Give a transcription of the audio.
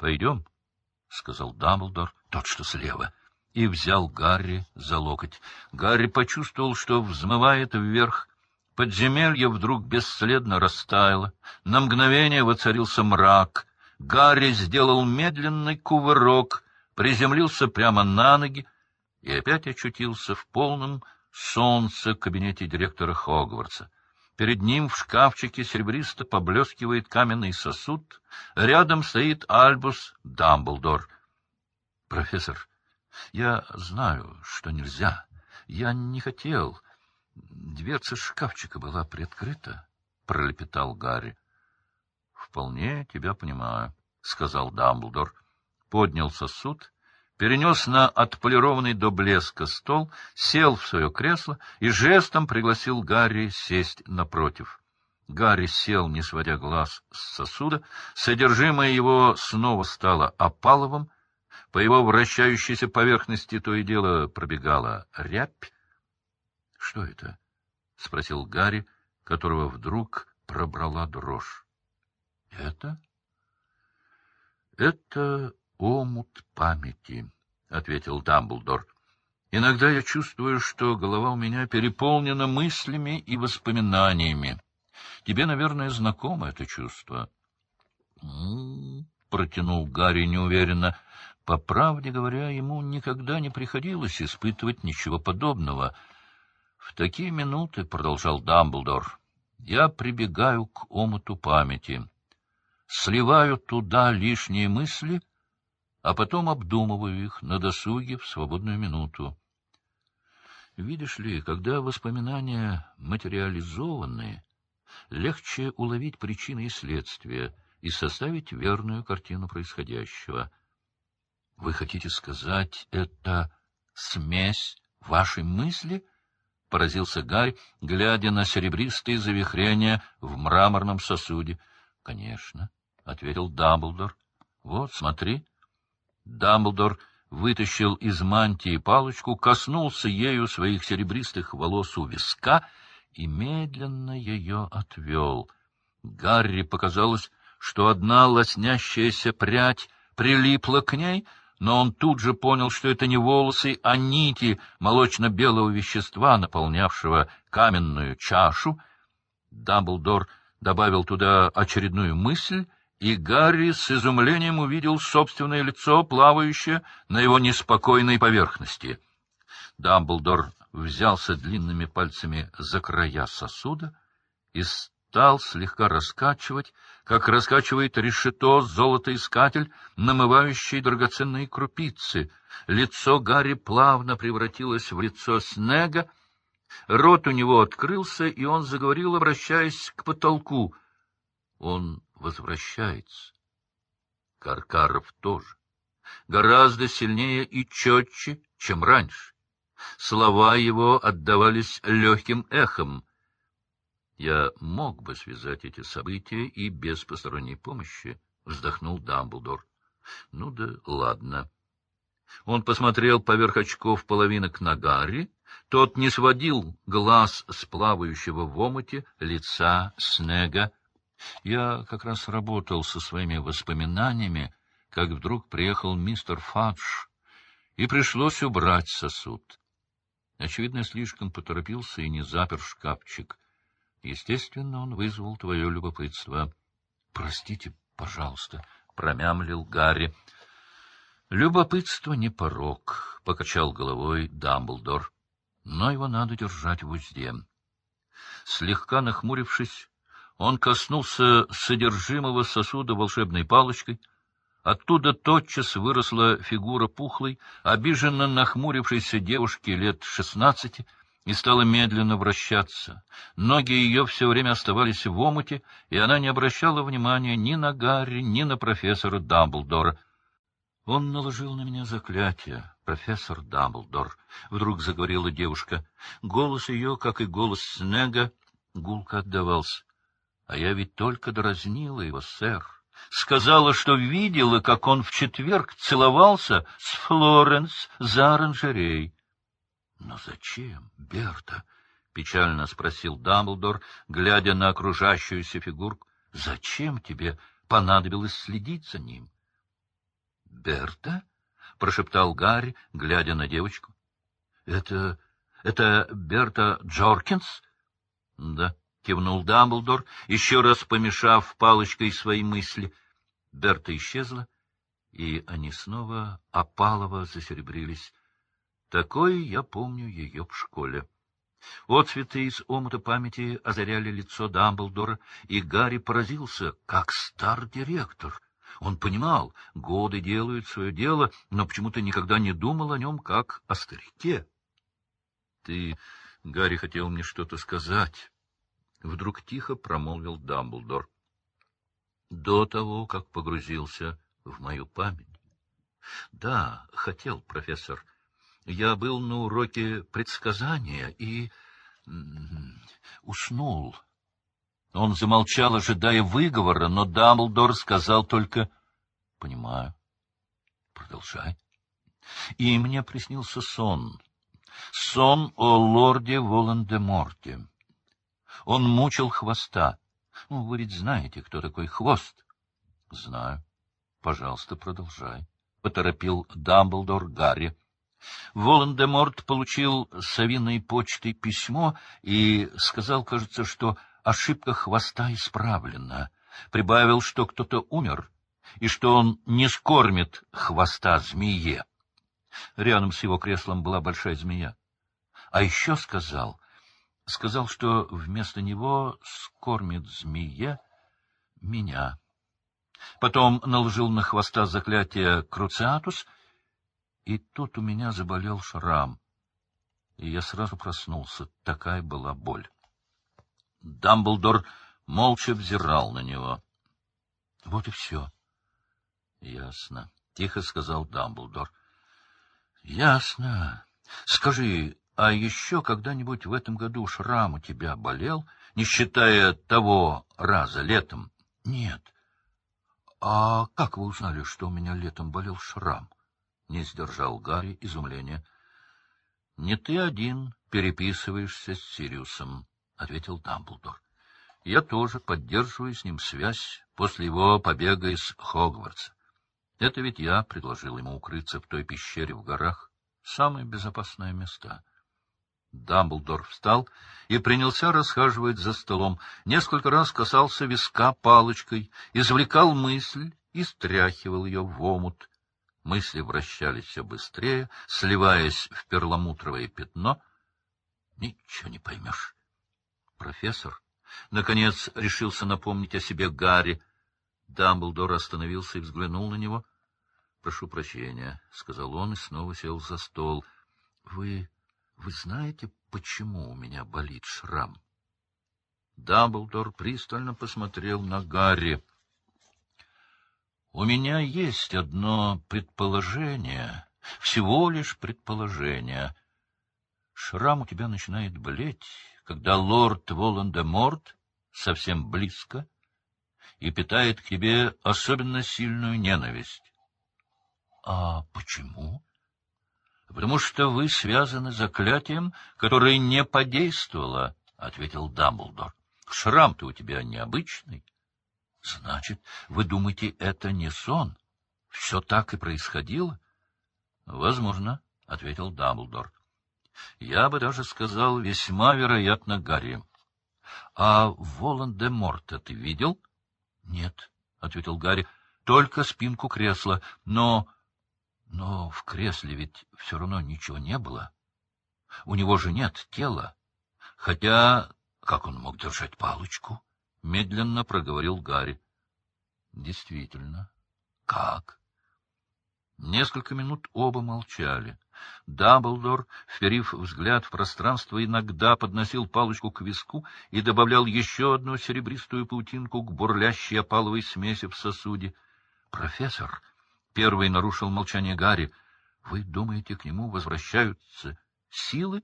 Пойдем, — сказал Дамблдор, тот, что слева, и взял Гарри за локоть. Гарри почувствовал, что взмывает вверх. Подземелье вдруг бесследно растаяло. На мгновение воцарился мрак. Гарри сделал медленный кувырок, приземлился прямо на ноги и опять очутился в полном солнце кабинете директора Хогвартса. Перед ним в шкафчике серебристо поблескивает каменный сосуд. Рядом стоит Альбус Дамблдор. — Профессор, я знаю, что нельзя. Я не хотел. Дверца шкафчика была приоткрыта, — пролепетал Гарри. — Вполне тебя понимаю, — сказал Дамблдор. Поднял сосуд перенес на отполированный до блеска стол, сел в свое кресло и жестом пригласил Гарри сесть напротив. Гарри сел, не сводя глаз с сосуда, содержимое его снова стало опаловым, по его вращающейся поверхности то и дело пробегала рябь. — Что это? — спросил Гарри, которого вдруг пробрала дрожь. — Это? — Это омут памяти, — ответил Дамблдор. — Иногда я чувствую, что голова у меня переполнена мыслями и воспоминаниями. Тебе, наверное, знакомо это чувство. «М-м-м», — протянул Гарри неуверенно. По правде говоря, ему никогда не приходилось испытывать ничего подобного. — В такие минуты, — продолжал Дамблдор, — я прибегаю к омуту памяти, сливаю туда лишние мысли — а потом обдумываю их на досуге в свободную минуту. Видишь ли, когда воспоминания материализованы, легче уловить причины и следствия и составить верную картину происходящего. Вы хотите сказать, это смесь вашей мысли? — поразился Гарь, глядя на серебристые завихрения в мраморном сосуде. — Конечно, — ответил Дамблдор. — Вот, смотри. Дамблдор вытащил из мантии палочку, коснулся ею своих серебристых волос у виска и медленно ее отвел. Гарри показалось, что одна лоснящаяся прядь прилипла к ней, но он тут же понял, что это не волосы, а нити молочно-белого вещества, наполнявшего каменную чашу. Дамблдор добавил туда очередную мысль — и Гарри с изумлением увидел собственное лицо, плавающее на его неспокойной поверхности. Дамблдор взялся длинными пальцами за края сосуда и стал слегка раскачивать, как раскачивает решето золотоискатель, намывающий драгоценные крупицы. Лицо Гарри плавно превратилось в лицо Снега, рот у него открылся, и он заговорил, обращаясь к потолку. Он возвращается. Каркаров тоже. Гораздо сильнее и четче, чем раньше. Слова его отдавались легким эхом. Я мог бы связать эти события и без посторонней помощи, — вздохнул Дамблдор. Ну да ладно. Он посмотрел поверх очков половинок на Гарри. Тот не сводил глаз с плавающего в омуте лица Снега. Я как раз работал со своими воспоминаниями, как вдруг приехал мистер Фадж, и пришлось убрать сосуд. Очевидно, слишком поторопился и не запер шкафчик. Естественно, он вызвал твое любопытство. — Простите, пожалуйста, — промямлил Гарри. — Любопытство не порог, — покачал головой Дамблдор, — но его надо держать в узде. Слегка нахмурившись, он коснулся содержимого сосуда волшебной палочкой. Оттуда тотчас выросла фигура пухлой, обиженно нахмурившейся девушки лет шестнадцати, и стала медленно вращаться. Ноги ее все время оставались в омуте, и она не обращала внимания ни на Гарри, ни на профессора Дамблдора. Он наложил на меня заклятие, профессор Дамблдор, — вдруг заговорила девушка. Голос ее, как и голос Снега, гулко отдавался. А я ведь только дразнила его, сэр. Сказала, что видела, как он в четверг целовался с Флоренс за оранжерей. — Но зачем, Берта? — печально спросил Дамблдор, глядя на окружающуюся фигурку. — Зачем тебе понадобилось следить за ним? Берта? — прошептал Гарри, глядя на девочку. — Это... это Берта Джоркинс? — Да, — кивнул Дамблдор, еще раз помешав палочкой свои мысли. Берта исчезла, и они снова опалово засеребрились. Такой я помню ее в школе. Отцветы из омута памяти озаряли лицо Дамблдора, и Гарри поразился, как стар директор. Он понимал, годы делают свое дело, но почему-то никогда не думал о нем как о старике. — Ты, Гарри, хотел мне что-то сказать. Вдруг тихо промолвил Дамблдор. До того, как погрузился в мою память. — Да, хотел, профессор. Я был на уроке предсказания и... уснул. Он замолчал, ожидая выговора, но Дамблдор сказал только «Понимаю. Продолжай». И мне приснился сон. Сон о лорде Волан-де-Морте. Он мучил хвоста. Ну, вы ведь знаете, кто такой хвост? — Знаю. — Пожалуйста, продолжай. — поторопил Дамблдор Гарри. Волан-де-Морт получил совиной почтой письмо и сказал, кажется, что ошибка хвоста исправлена. Прибавил, что кто-то умер, и что он не скормит хвоста змее. Рядом с его креслом была большая змея. А еще сказал, сказал, что вместо него скормит змея меня. Потом наложил на хвоста заклятие Круциатус, и тут у меня заболел шрам, и я сразу проснулся. Такая была боль. Дамблдор молча взирал на него. — Вот и все. — Ясно, — тихо сказал Дамблдор. — Ясно. Скажи, а еще когда-нибудь в этом году шрам у тебя болел, не считая того раза летом? — Нет. — А как вы узнали, что у меня летом болел шрам? — не сдержал Гарри изумления. — Не ты один переписываешься с Сириусом, — ответил Дамблдор. — Я тоже поддерживаю с ним связь после его побега из Хогвартса. Это ведь я предложил ему укрыться в той пещере в горах. Самое безопасное место. Дамблдор встал и принялся расхаживать за столом. Несколько раз касался виска палочкой, извлекал мысль и стряхивал ее в омут. Мысли вращались все быстрее, сливаясь в перламутровое пятно. Ничего не поймешь. Профессор, наконец, решился напомнить о себе Гарри. Дамблдор остановился и взглянул на него. — Прошу прощения, — сказал он и снова сел за стол. — Вы... вы знаете, почему у меня болит шрам? Дамблдор пристально посмотрел на Гарри. — У меня есть одно предположение, всего лишь предположение. Шрам у тебя начинает болеть, когда лорд Волан-де-Морт совсем близко и питает к тебе особенно сильную ненависть. — А почему? — Потому что вы связаны заклятием, которое не подействовало, — ответил Дамблдор. — Шрам-то у тебя необычный. — Значит, вы думаете, это не сон? Все так и происходило? — Возможно, — ответил Дамблдор. — Я бы даже сказал, весьма вероятно, Гарри. — А Волан-де-Морта ты видел? — Нет, — ответил Гарри, — только спинку кресла, но... Но в кресле ведь все равно ничего не было. У него же нет тела. Хотя, как он мог держать палочку? Медленно проговорил Гарри. Действительно. Как? Несколько минут оба молчали. Дамблдор, вперив взгляд в пространство, иногда подносил палочку к виску и добавлял еще одну серебристую паутинку к бурлящей опаловой смеси в сосуде. — Профессор, Первый нарушил молчание Гарри. — Вы думаете, к нему возвращаются силы?